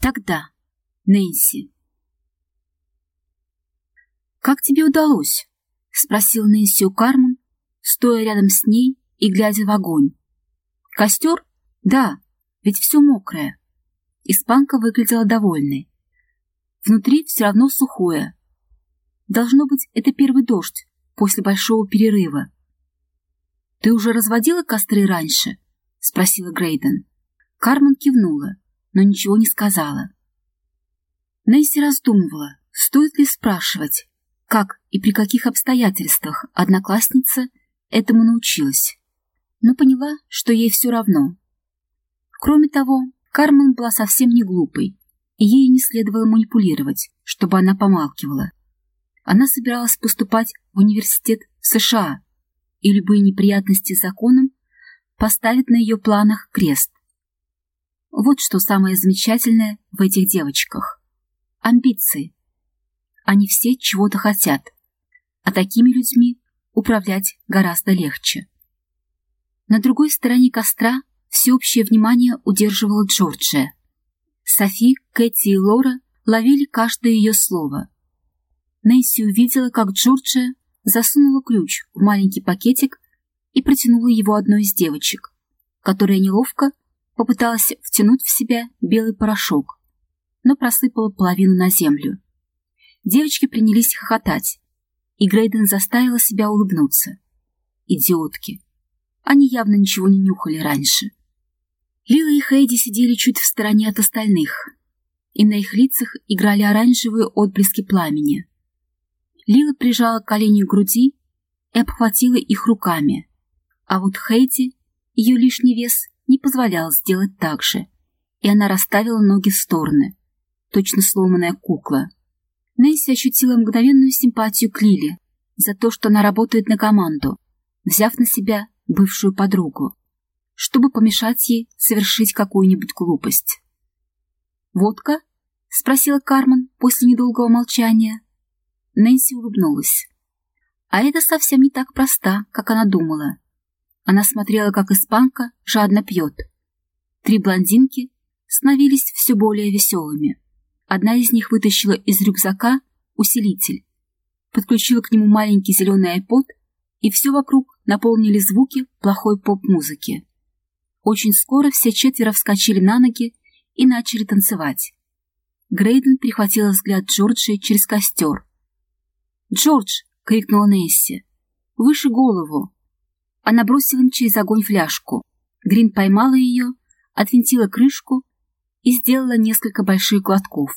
Тогда. Нэнси. «Как тебе удалось?» — спросил Нэнси у Кармен, стоя рядом с ней и глядя в огонь. «Костер? Да, ведь все мокрое». Испанка выглядела довольной. Внутри все равно сухое. Должно быть, это первый дождь после большого перерыва. «Ты уже разводила костры раньше?» — спросила Грейден. Кармен кивнула, но ничего не сказала. Несси раздумывала, стоит ли спрашивать, как и при каких обстоятельствах одноклассница этому научилась, но поняла, что ей все равно. Кроме того, Кармен была совсем не глупой, и ей не следовало манипулировать, чтобы она помалкивала. Она собиралась поступать в университет в США, и любые неприятности с законом поставят на ее планах крест. Вот что самое замечательное в этих девочках. Амбиции. Они все чего-то хотят, а такими людьми управлять гораздо легче. На другой стороне костра всеобщее внимание удерживала Джорджия. Софи, Кэти и Лора ловили каждое ее слово. Нэнси увидела, как Джорджия засунула ключ в маленький пакетик и протянула его одной из девочек, которая неловко попыталась втянуть в себя белый порошок, но просыпала половину на землю. Девочки принялись хохотать, и Грейден заставила себя улыбнуться. Идиотки. Они явно ничего не нюхали раньше. Лила и Хейди сидели чуть в стороне от остальных, и на их лицах играли оранжевые отблески пламени. Лила прижала колени к груди и обхватила их руками, а вот Хейди, ее лишний вес, не позволял сделать так же, и она расставила ноги в стороны, точно сломанная кукла. Несси ощутила мгновенную симпатию к Лиле за то, что она работает на команду, взяв на себя бывшую подругу, чтобы помешать ей совершить какую-нибудь глупость. «Водка?» — спросила Кармен после недолгого молчания. Нэнси улыбнулась. А это совсем не так просто, как она думала. Она смотрела, как испанка жадно пьет. Три блондинки становились все более веселыми. Одна из них вытащила из рюкзака усилитель, подключила к нему маленький зеленый айпод, и все вокруг наполнили звуки плохой поп-музыки. Очень скоро все четверо вскочили на ноги и начали танцевать. Грейден перехватила взгляд Джорджи через костер. «Джордж!» — крикнула Несси. «Выше голову!» Она бросила им через огонь фляжку. Грин поймала ее, отвинтила крышку и сделала несколько больших глотков.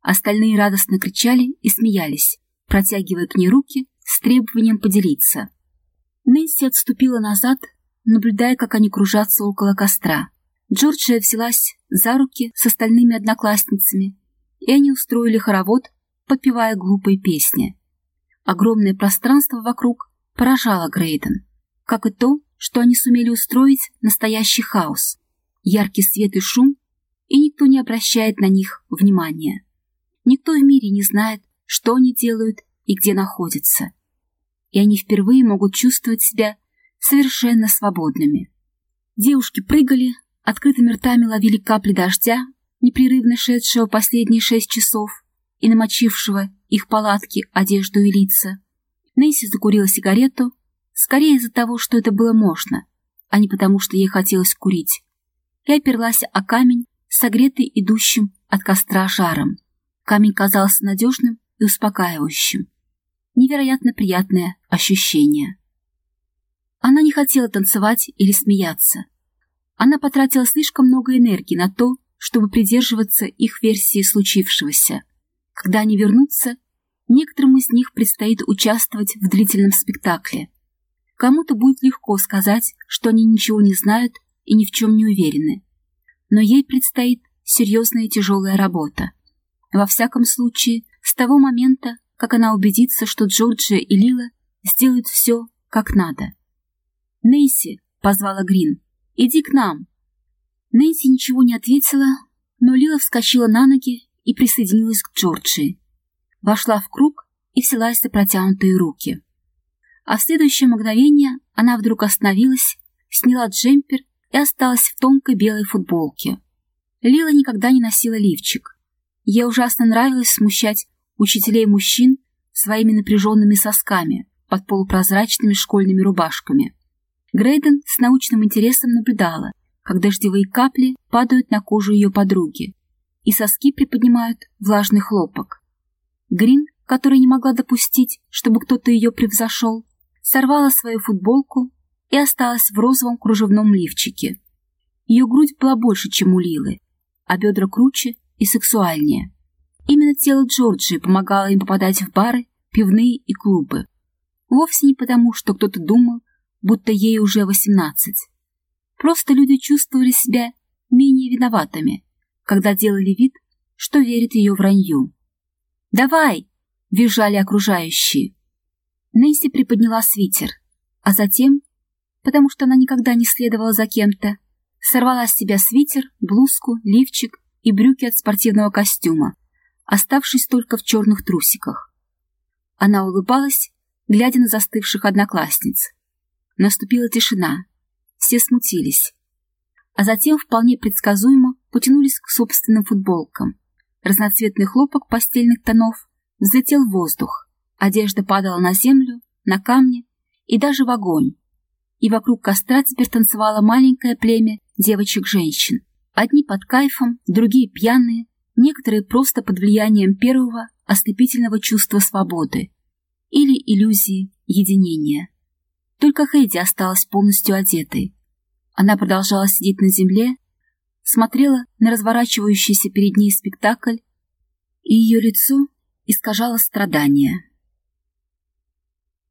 Остальные радостно кричали и смеялись, протягивая к ней руки с требованием поделиться. Нэнси отступила назад, наблюдая, как они кружатся около костра. Джорджия взялась за руки с остальными одноклассницами, и они устроили хоровод, подпевая глупые песни. Огромное пространство вокруг поражало Грейден, как и то, что они сумели устроить настоящий хаос. Яркий свет и шум, и никто не обращает на них внимания. Никто в мире не знает, что они делают и где находятся. И они впервые могут чувствовать себя совершенно свободными. Девушки прыгали, открытыми ртами ловили капли дождя, непрерывно шедшего последние шесть часов и намочившего их палатки, одежду и лица. Нейси закурила сигарету, скорее из-за того, что это было можно, а не потому, что ей хотелось курить, и оперлась о камень, согретый идущим от костра жаром. Камень казался надежным и успокаивающим. Невероятно приятное ощущение. Она не хотела танцевать или смеяться. Она потратила слишком много энергии на то, чтобы придерживаться их версии случившегося. Когда они вернутся, некоторым из них предстоит участвовать в длительном спектакле. Кому-то будет легко сказать, что они ничего не знают и ни в чем не уверены. Но ей предстоит серьезная и тяжелая работа. Во всяком случае, с того момента, как она убедится, что Джорджия и Лила сделают все, как надо. «Нейси», — позвала Грин, — «иди к нам». Нейси ничего не ответила, но Лила вскочила на ноги и присоединилась к Джорджии. Вошла в круг и взялась за протянутые руки. А в следующее мгновение она вдруг остановилась, сняла джемпер и осталась в тонкой белой футболке. Лила никогда не носила лифчик. Ей ужасно нравилось смущать учителей мужчин своими напряженными сосками под полупрозрачными школьными рубашками. Грейден с научным интересом наблюдала, как дождевые капли падают на кожу ее подруги, и соски приподнимают влажный хлопок. Грин, которая не могла допустить, чтобы кто-то ее превзошел, сорвала свою футболку и осталась в розовом кружевном лифчике. Ее грудь была больше, чем у Лилы, а бедра круче и сексуальнее. Именно тело Джорджии помогало им попадать в бары, пивные и клубы. Вовсе не потому, что кто-то думал, будто ей уже восемнадцать. Просто люди чувствовали себя менее виноватыми, когда делали вид, что верят ее вранью. «Давай!» — визжали окружающие. Нэнси приподняла свитер, а затем, потому что она никогда не следовала за кем-то, сорвала с себя свитер, блузку, лифчик и брюки от спортивного костюма, оставшись только в черных трусиках. Она улыбалась, глядя на застывших одноклассниц. Наступила тишина. Все смутились. А затем вполне предсказуемо потянулись к собственным футболкам. Разноцветный хлопок постельных тонов взлетел в воздух. Одежда падала на землю, на камни и даже в огонь. И вокруг костра теперь танцевало маленькое племя девочек-женщин. Одни под кайфом, другие пьяные, некоторые просто под влиянием первого ослепительного чувства свободы или иллюзии единения. Только Хэйди осталась полностью одетой. Она продолжала сидеть на земле, смотрела на разворачивающийся перед ней спектакль, и ее лицо искажало страдание.